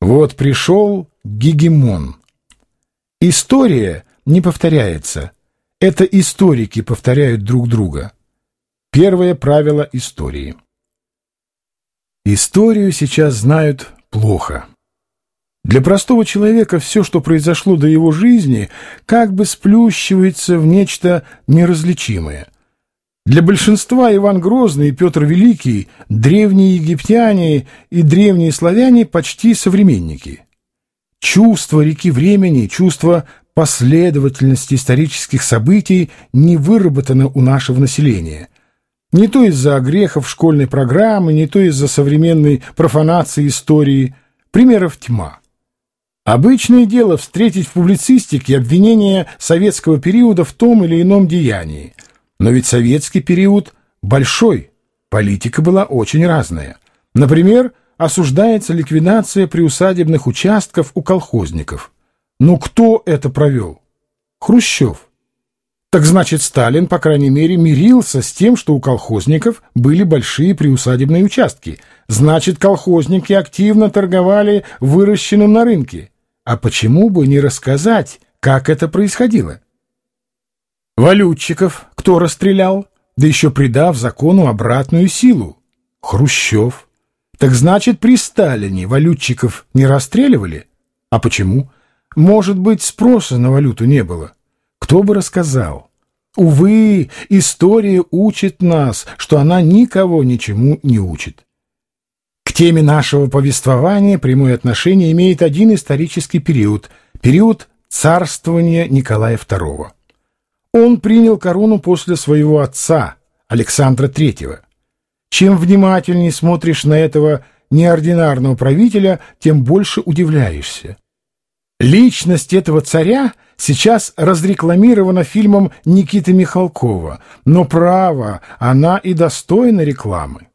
Вот пришел гегемон. История не повторяется. Это историки повторяют друг друга. Первое правило истории. Историю сейчас знают плохо. Для простого человека все, что произошло до его жизни, как бы сплющивается в нечто неразличимое. Для большинства Иван Грозный и Петр Великий, древние египтяне и древние славяне почти современники. Чувство реки времени, чувство последовательности исторических событий не выработано у нашего населения. Не то из-за грехов школьной программы, не то из-за современной профанации истории. Примеров тьма. Обычное дело встретить в публицистике обвинения советского периода в том или ином деянии. Но ведь советский период большой, политика была очень разная. Например, осуждается ликвидация приусадебных участков у колхозников. Ну кто это провел? Хрущев. Так значит, Сталин, по крайней мере, мирился с тем, что у колхозников были большие приусадебные участки. Значит, колхозники активно торговали выращенным на рынке. А почему бы не рассказать, как это происходило? Валютчиков кто расстрелял, да еще придав закону обратную силу? Хрущев. Так значит, при Сталине валютчиков не расстреливали? А почему? Может быть, спроса на валюту не было? Кто бы рассказал? Увы, история учит нас, что она никого ничему не учит теме нашего повествования прямое отношение имеет один исторический период – период царствования Николая II. Он принял корону после своего отца, Александра III. Чем внимательнее смотришь на этого неординарного правителя, тем больше удивляешься. Личность этого царя сейчас разрекламирована фильмом Никиты Михалкова, но право, она и достойна рекламы.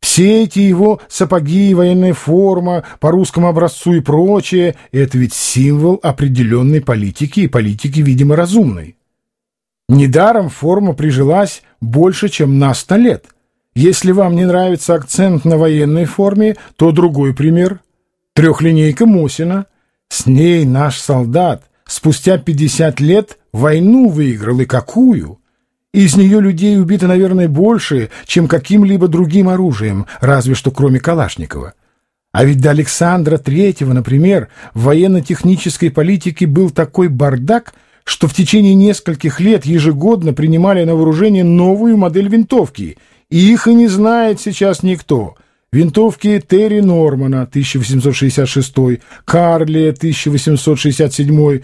Все эти его сапоги, военная форма по русскому образцу и прочее — это ведь символ определенной политики и политики, видимо, разумной. Недаром форма прижилась больше, чем на сто лет. Если вам не нравится акцент на военной форме, то другой пример — трехлинейка Мосина. С ней наш солдат спустя 50 лет войну выиграл, и какую! Из нее людей убито, наверное, больше, чем каким-либо другим оружием, разве что кроме Калашникова. А ведь до Александра Третьего, например, в военно-технической политике был такой бардак, что в течение нескольких лет ежегодно принимали на вооружение новую модель винтовки, и их и не знает сейчас никто. Винтовки Терри Нормана, 1866, Карли, 1867,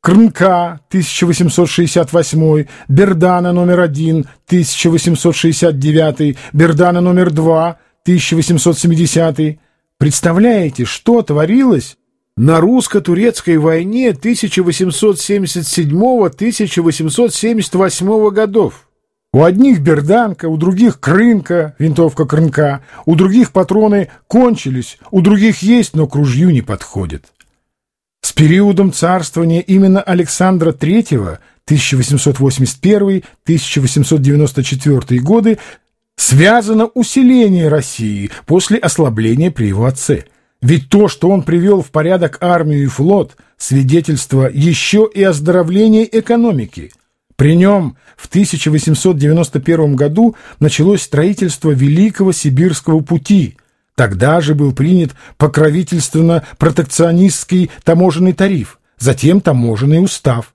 Крнка, 1868, Бердана номер 1, 1869, Бердана номер 2, 1870. Представляете, что творилось на русско-турецкой войне 1877-1878 годов? У одних берданка, у других крынка, винтовка крынка, у других патроны кончились, у других есть, но к ружью не подходят. С периодом царствования именно Александра III 1881-1894 годы связано усиление России после ослабления при его отце. Ведь то, что он привел в порядок армию и флот, свидетельство еще и оздоровления экономики. При нем в 1891 году началось строительство Великого Сибирского пути – Тогда же был принят покровительственно-протекционистский таможенный тариф, затем таможенный устав.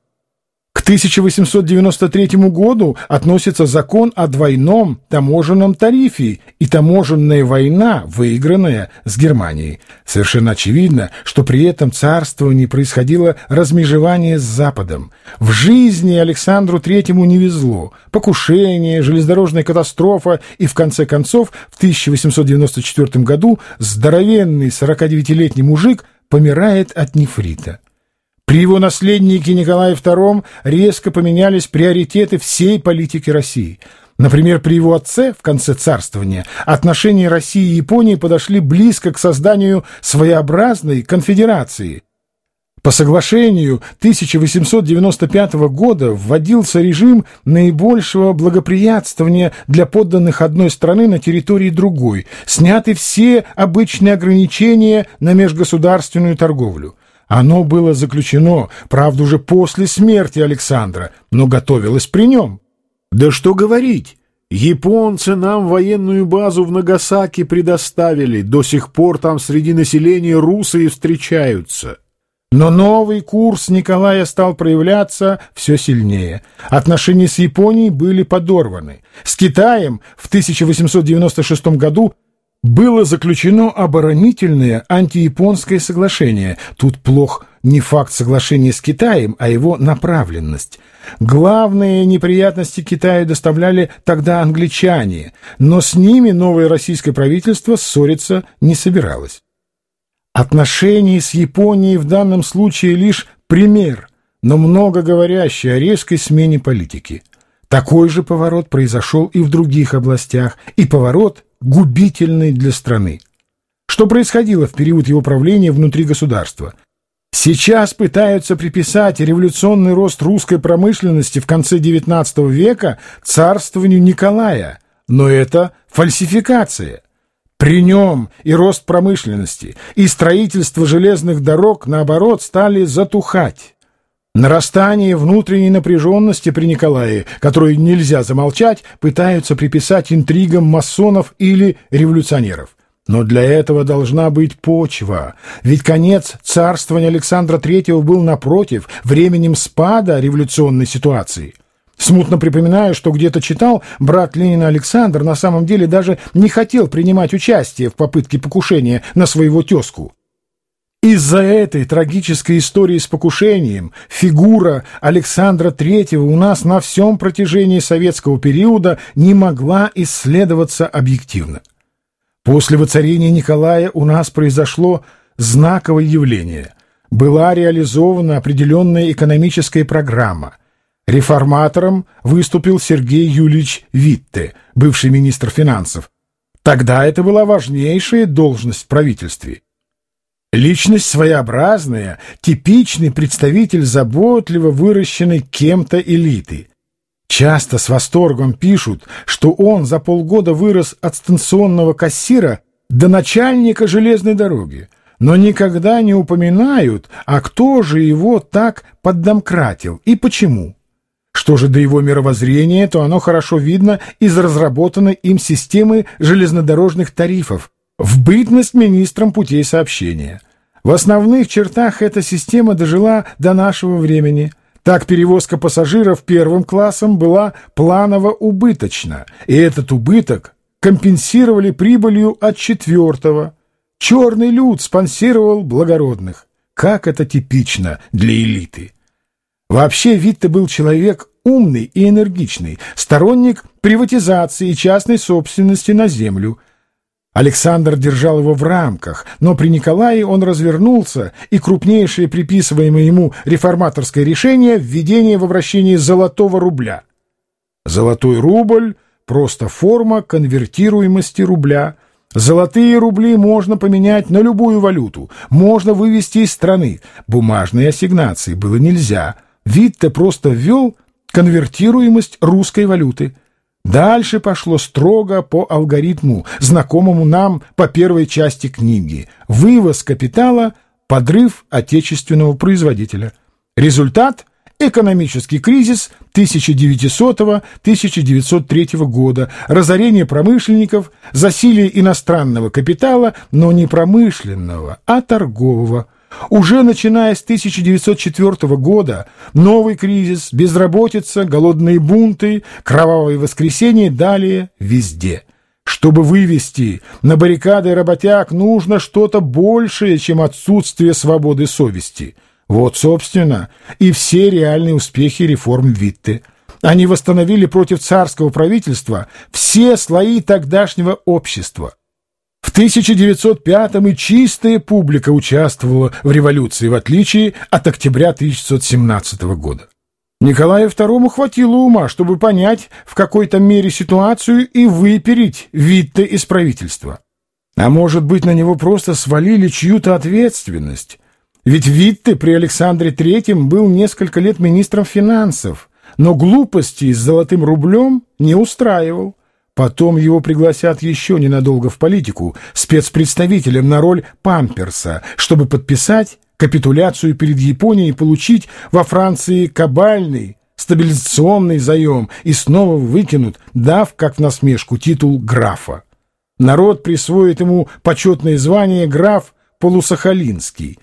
К 1893 году относится закон о двойном таможенном тарифе и таможенная война, выигранная с Германией. Совершенно очевидно, что при этом царствовании происходило размежевание с Западом. В жизни Александру Третьему не везло. Покушение, железнодорожная катастрофа и, в конце концов, в 1894 году здоровенный 49-летний мужик помирает от нефрита. При его наследнике Николае II резко поменялись приоритеты всей политики России. Например, при его отце в конце царствования отношения России и Японии подошли близко к созданию своеобразной конфедерации – По соглашению 1895 года вводился режим наибольшего благоприятствования для подданных одной страны на территории другой, сняты все обычные ограничения на межгосударственную торговлю. Оно было заключено, правда, уже после смерти Александра, но готовилось при нем. Да что говорить, японцы нам военную базу в Нагасаки предоставили, до сих пор там среди населения русы и встречаются. Но новый курс Николая стал проявляться все сильнее. Отношения с Японией были подорваны. С Китаем в 1896 году было заключено оборонительное антияпонское соглашение. Тут плох не факт соглашения с Китаем, а его направленность. Главные неприятности Китаю доставляли тогда англичане, но с ними новое российское правительство ссориться не собиралось. Отношения с Японией в данном случае лишь пример, но много говорящий о резкой смене политики. Такой же поворот произошел и в других областях, и поворот губительный для страны. Что происходило в период его правления внутри государства? Сейчас пытаются приписать революционный рост русской промышленности в конце XIX века царствованию Николая, но это фальсификация. При нем и рост промышленности, и строительство железных дорог, наоборот, стали затухать. Нарастание внутренней напряженности при Николае, которую нельзя замолчать, пытаются приписать интригам масонов или революционеров. Но для этого должна быть почва, ведь конец царствования Александра III был, напротив, временем спада революционной ситуации – Смутно припоминаю, что где-то читал, брат Ленина Александр на самом деле даже не хотел принимать участие в попытке покушения на своего тезку. Из-за этой трагической истории с покушением фигура Александра III у нас на всем протяжении советского периода не могла исследоваться объективно. После воцарения Николая у нас произошло знаковое явление. Была реализована определенная экономическая программа – Реформатором выступил Сергей Юлич Витте, бывший министр финансов. Тогда это была важнейшая должность в правительстве. Личность своеобразная, типичный представитель заботливо выращенной кем-то элиты. Часто с восторгом пишут, что он за полгода вырос от станционного кассира до начальника железной дороги, но никогда не упоминают, а кто же его так поддомкратил и почему. Что же до его мировоззрения, то оно хорошо видно из разработанной им системы железнодорожных тарифов в бытность министром путей сообщения. В основных чертах эта система дожила до нашего времени. Так перевозка пассажиров первым классом была планово убыточна, и этот убыток компенсировали прибылью от четвертого. Черный люд спонсировал благородных. Как это типично для элиты! Вообще Витте был человек умный и энергичный, сторонник приватизации и частной собственности на землю. Александр держал его в рамках, но при Николае он развернулся, и крупнейшее приписываемое ему реформаторское решение – введение в обращение золотого рубля. Золотой рубль – просто форма конвертируемости рубля – Золотые рубли можно поменять на любую валюту, можно вывести из страны. Бумажные ассигнации было нельзя. Витте просто ввел конвертируемость русской валюты. Дальше пошло строго по алгоритму, знакомому нам по первой части книги. Вывоз капитала, подрыв отечественного производителя. Результат – экономический кризис 1900-1903 года, разорение промышленников, засилие иностранного капитала, но не промышленного, а торгового – уже начиная с 1904 года новый кризис, безработица, голодные бунты, кровавые воскресенья далее везде. Чтобы вывести на баррикады работяг, нужно что-то большее, чем отсутствие свободы совести. Вот, собственно, и все реальные успехи реформ Витте. Они восстановили против царского правительства все слои тогдашнего общества. В 1905-м и чистая публика участвовала в революции, в отличие от октября 1917 года. Николаю II хватило ума, чтобы понять в какой-то мере ситуацию и выпереть Витте из правительства. А может быть, на него просто свалили чью-то ответственность. Ведь Витте при Александре Третьем был несколько лет министром финансов, но глупости с золотым рублем не устраивал. Потом его пригласят еще ненадолго в политику, спецпредставителем на роль Памперса, чтобы подписать капитуляцию перед Японией и получить во Франции кабальный стабилизационный заем и снова выкинут, дав, как в насмешку, титул графа. Народ присвоит ему почетное звание граф Полусахалинский,